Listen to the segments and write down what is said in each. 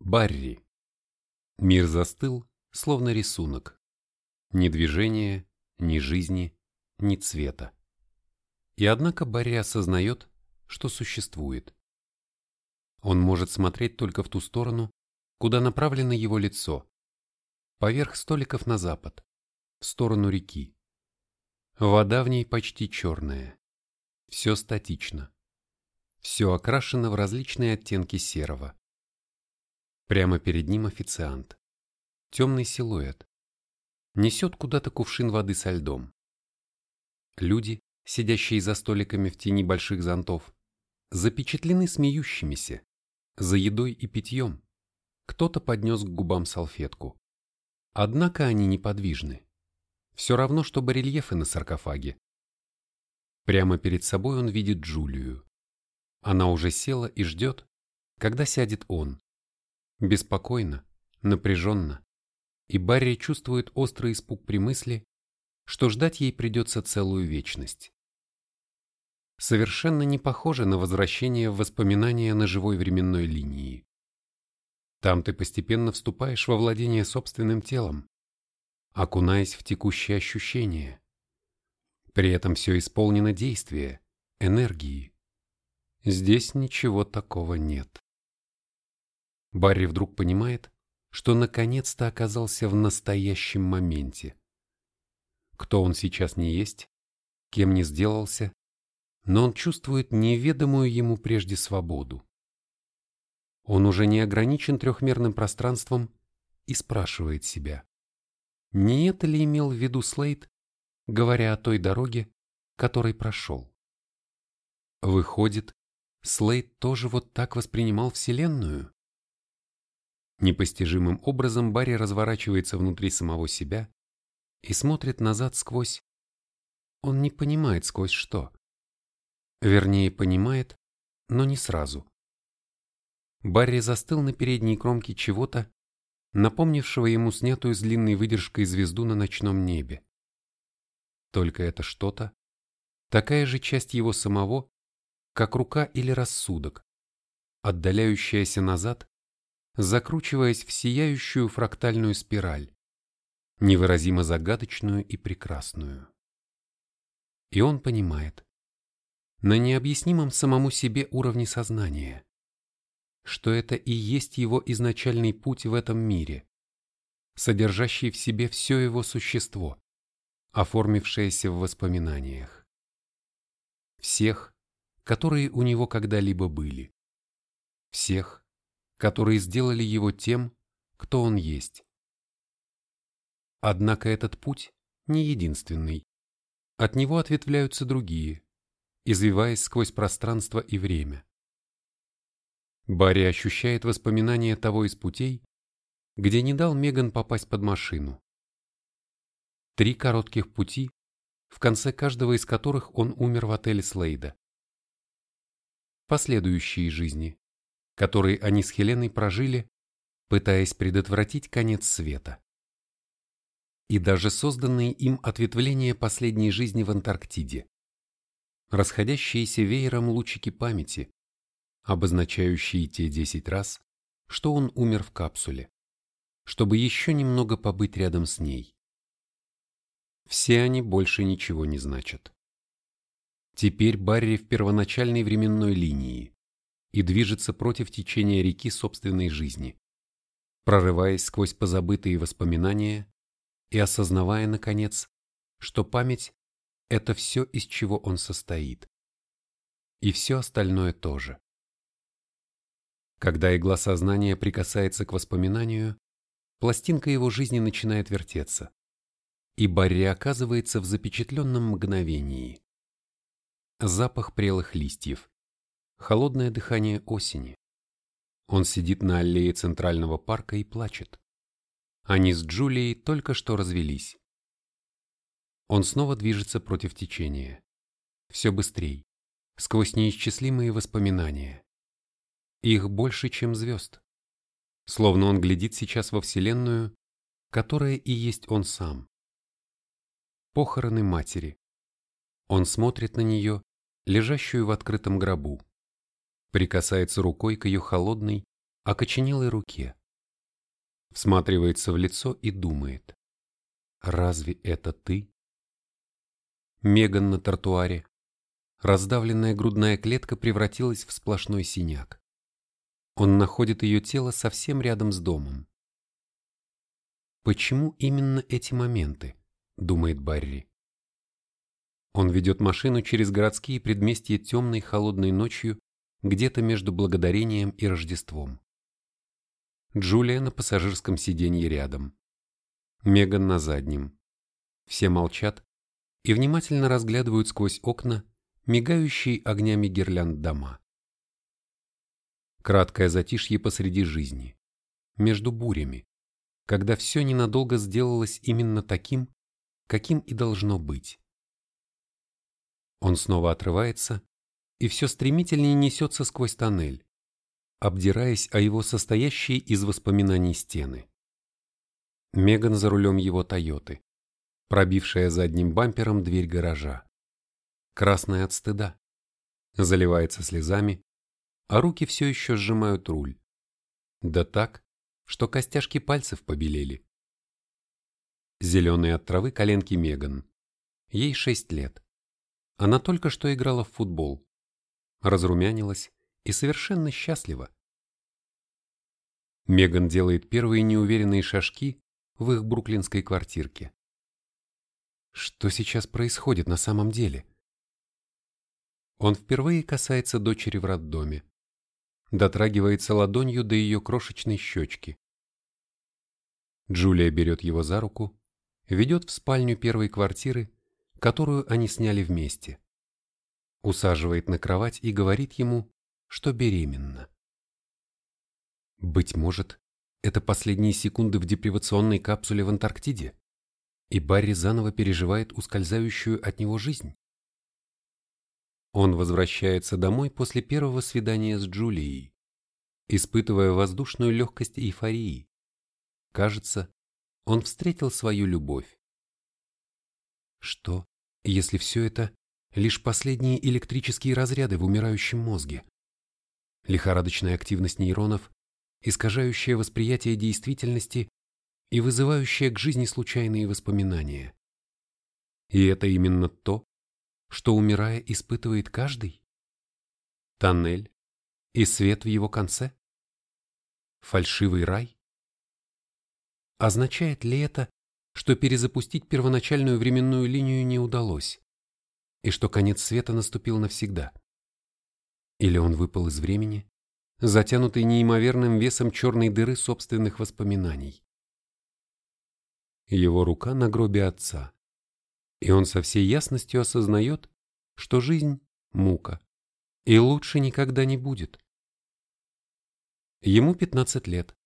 Барри. Мир застыл, словно рисунок. Ни движения, ни жизни, ни цвета. И однако Барри осознает, что существует. Он может смотреть только в ту сторону, куда направлено его лицо, поверх столиков на запад, в сторону реки. Вода в ней почти черная. Все статично. Все окрашено в различные оттенки серого. Прямо перед ним официант. Темный силуэт. Несет куда-то кувшин воды со льдом. Люди, сидящие за столиками в тени больших зонтов, запечатлены смеющимися, за едой и питьем. Кто-то поднес к губам салфетку. Однако они неподвижны. Все равно, что барельефы на саркофаге. Прямо перед собой он видит Джулию. Она уже села и ждет, когда сядет он. Беспокойно, напряженно. И Барри чувствует острый испуг при мысли, что ждать ей придется целую вечность. Совершенно не похоже на возвращение в воспоминания на живой временной линии. Там ты постепенно вступаешь во владение собственным телом, окунаясь в текущие ощущения. При этом все исполнено действия, энергии. Здесь ничего такого нет. Барри вдруг понимает, что наконец-то оказался в настоящем моменте. Кто он сейчас не есть, кем не сделался, но он чувствует неведомую ему прежде свободу. Он уже не ограничен трехмерным пространством и спрашивает себя, не это ли имел в виду Слейд, говоря о той дороге, которой прошел. Выходит, Слейд тоже вот так воспринимал Вселенную? Непостижимым образом Барри разворачивается внутри самого себя и смотрит назад сквозь... Он не понимает сквозь что. Вернее, понимает, но не сразу. Барри застыл на передней кромке чего-то, напомнившего ему снятую с длинной выдержкой звезду на ночном небе. Только это что-то, такая же часть его самого, как рука или рассудок, отдаляющаяся назад закручиваясь в сияющую фрактальную спираль, невыразимо загадочную и прекрасную. И он понимает, на необъяснимом самому себе уровне сознания, что это и есть его изначальный путь в этом мире, содержащий в себе все его существо, оформившееся в воспоминаниях. Всех, которые у него когда-либо были. Всех, которые сделали его тем, кто он есть. Однако этот путь не единственный. От него ответвляются другие, извиваясь сквозь пространство и время. Барри ощущает воспоминания того из путей, где не дал Меган попасть под машину. Три коротких пути, в конце каждого из которых он умер в отеле Слейда. Последующие жизни, которые они с Хеленой прожили, пытаясь предотвратить конец света. И даже созданные им ответвления последней жизни в Антарктиде. Расходящиеся веером лучики памяти, обозначающие те десять раз, что он умер в капсуле, чтобы еще немного побыть рядом с ней. Все они больше ничего не значат. Теперь Барри в первоначальной временной линии, и движется против течения реки собственной жизни, прорываясь сквозь позабытые воспоминания и осознавая, наконец, что память – это все, из чего он состоит. И все остальное тоже. Когда игла сознания прикасается к воспоминанию, пластинка его жизни начинает вертеться, и Барри оказывается в запечатленном мгновении. Запах прелых листьев, холодное дыхание осени. Он сидит на аллее Центрального парка и плачет. Они с Джулией только что развелись. Он снова движется против течения. Все быстрей, сквозь неисчислимые воспоминания. Их больше, чем звезд. Словно он глядит сейчас во Вселенную, которая и есть он сам. Похороны матери. Он смотрит на нее, лежащую в открытом гробу прикасается рукой к ее холодной, окоченелой руке. Всматривается в лицо и думает. «Разве это ты?» Меган на тротуаре. Раздавленная грудная клетка превратилась в сплошной синяк. Он находит ее тело совсем рядом с домом. Почему именно эти моменты? думает Барри. Он ведет машину через городские предместья темной холодной ночью, где-то между Благодарением и Рождеством. Джулия на пассажирском сиденье рядом. Меган на заднем. Все молчат и внимательно разглядывают сквозь окна мигающие огнями гирлянд дома. Краткое затишье посреди жизни, между бурями, когда все ненадолго сделалось именно таким, каким и должно быть. Он снова отрывается, и все стремительнее несется сквозь тоннель, обдираясь о его состоящие из воспоминаний стены. Меган за рулем его Тойоты, пробившая задним бампером дверь гаража. Красная от стыда. Заливается слезами, а руки все еще сжимают руль. Да так, что костяшки пальцев побелели. Зеленые от травы коленки Меган. Ей шесть лет. Она только что играла в футбол. Разрумянилась и совершенно счастлива. Меган делает первые неуверенные шажки в их бруклинской квартирке. Что сейчас происходит на самом деле? Он впервые касается дочери в роддоме. Дотрагивается ладонью до ее крошечной щечки. Джулия берет его за руку ведет в спальню первой квартиры, которую они сняли вместе. Усаживает на кровать и говорит ему, что беременна. Быть может, это последние секунды в депривационной капсуле в Антарктиде, и Барри заново переживает ускользающую от него жизнь. Он возвращается домой после первого свидания с Джулией, испытывая воздушную легкость эйфории. Кажется, он встретил свою любовь. Что, если все это лишь последние электрические разряды в умирающем мозге? Лихорадочная активность нейронов, искажающая восприятие действительности и вызывающая к жизни случайные воспоминания. И это именно то, что, умирая, испытывает каждый? Тоннель и свет в его конце? Фальшивый рай? Означает ли это, что перезапустить первоначальную временную линию не удалось, и что конец света наступил навсегда? Или он выпал из времени, затянутый неимоверным весом черной дыры собственных воспоминаний? Его рука на гробе отца, и он со всей ясностью осознает, что жизнь – мука, и лучше никогда не будет. Ему 15 лет.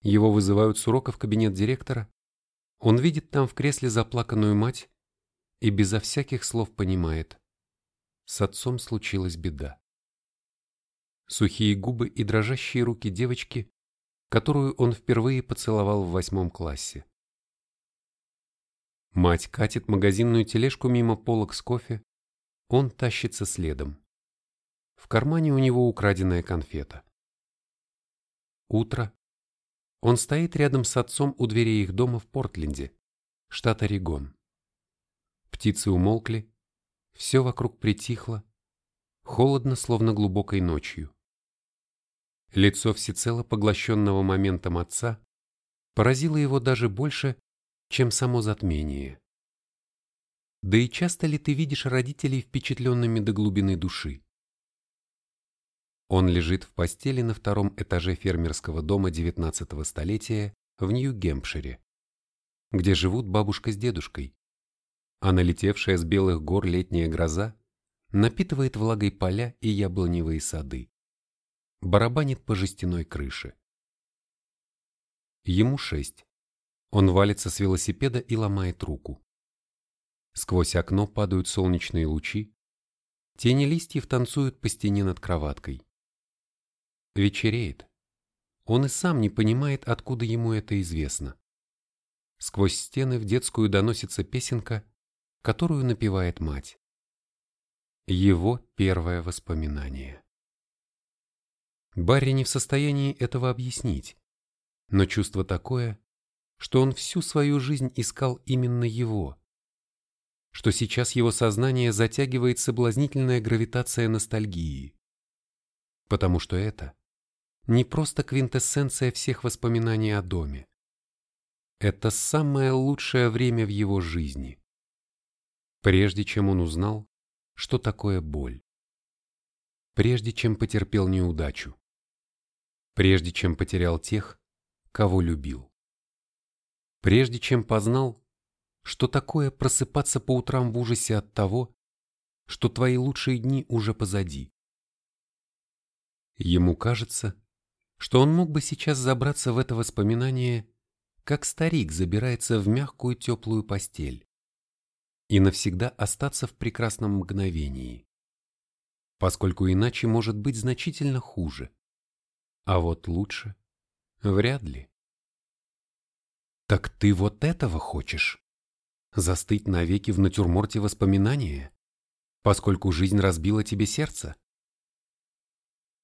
Его вызывают с урока в кабинет директора. Он видит там в кресле заплаканную мать и безо всяких слов понимает. С отцом случилась беда. Сухие губы и дрожащие руки девочки, которую он впервые поцеловал в восьмом классе. Мать катит магазинную тележку мимо полок с кофе, он тащится следом. В кармане у него украденная конфета. Утро, он стоит рядом с отцом у двери их дома в Портленде, штат Орегон. Птицы умолкли, все вокруг притихло, холодно, словно глубокой ночью. Лицо всецело поглощенного моментом отца поразило его даже больше, чем само затмение. Да и часто ли ты видишь родителей впечатленными до глубины души? Он лежит в постели на втором этаже фермерского дома XIX столетия в Нью-Гемпшире, где живут бабушка с дедушкой, а налетевшая с белых гор летняя гроза напитывает влагой поля и яблоневые сады, барабанит по жестяной крыше. Ему шесть. Он валится с велосипеда и ломает руку. Сквозь окно падают солнечные лучи, тени листьев танцуют по стене над кроваткой. Вечереет. Он и сам не понимает, откуда ему это известно. Сквозь стены в детскую доносится песенка, которую напевает мать. Его первое воспоминание. Барри не в состоянии этого объяснить, но чувство такое, что он всю свою жизнь искал именно его, что сейчас его сознание затягивает соблазнительная гравитация ностальгии, потому что это не просто квинтэссенция всех воспоминаний о доме. Это самое лучшее время в его жизни. Прежде чем он узнал, что такое боль. Прежде чем потерпел неудачу. Прежде чем потерял тех, кого любил. Прежде чем познал, что такое просыпаться по утрам в ужасе от того, что твои лучшие дни уже позади. Ему кажется, что он мог бы сейчас забраться в это воспоминание, как старик забирается в мягкую теплую постель и навсегда остаться в прекрасном мгновении, поскольку иначе может быть значительно хуже, а вот лучше вряд ли. Так ты вот этого хочешь? Застыть навеки в натюрморте воспоминания, поскольку жизнь разбила тебе сердце?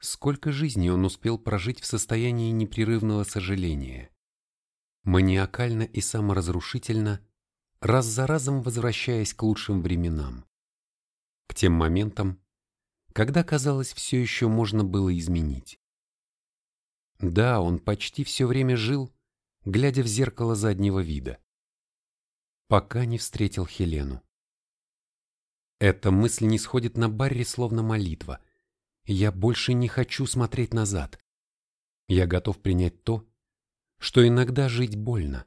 Сколько жизней он успел прожить в состоянии непрерывного сожаления, маниакально и саморазрушительно, раз за разом возвращаясь к лучшим временам, к тем моментам, когда, казалось, все еще можно было изменить. Да, он почти все время жил, глядя в зеркало заднего вида, пока не встретил Хелену. Эта мысль не сходит на Барри словно молитва – я больше не хочу смотреть назад. Я готов принять то, что иногда жить больно.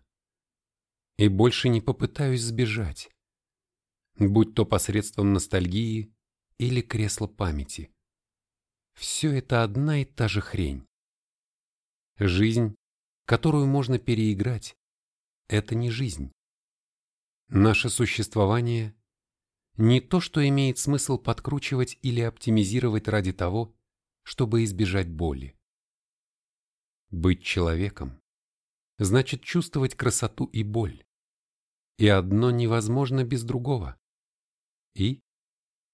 И больше не попытаюсь сбежать, будь то посредством ностальгии или кресла памяти. Все это одна и та же хрень. Жизнь, которую можно переиграть, это не жизнь. Наше существование не то, что имеет смысл подкручивать или оптимизировать ради того, чтобы избежать боли. Быть человеком значит чувствовать красоту и боль. И одно невозможно без другого. И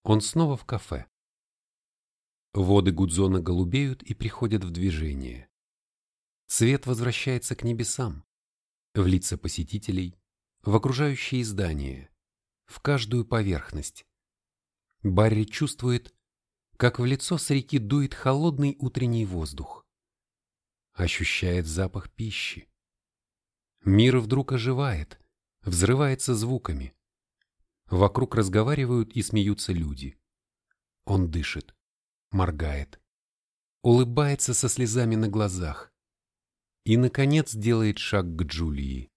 он снова в кафе. Воды Гудзона голубеют и приходят в движение. Цвет возвращается к небесам, в лица посетителей, в окружающие здания в каждую поверхность. Барри чувствует, как в лицо с реки дует холодный утренний воздух. Ощущает запах пищи. Мир вдруг оживает, взрывается звуками. Вокруг разговаривают и смеются люди. Он дышит, моргает, улыбается со слезами на глазах и, наконец, делает шаг к Джулии.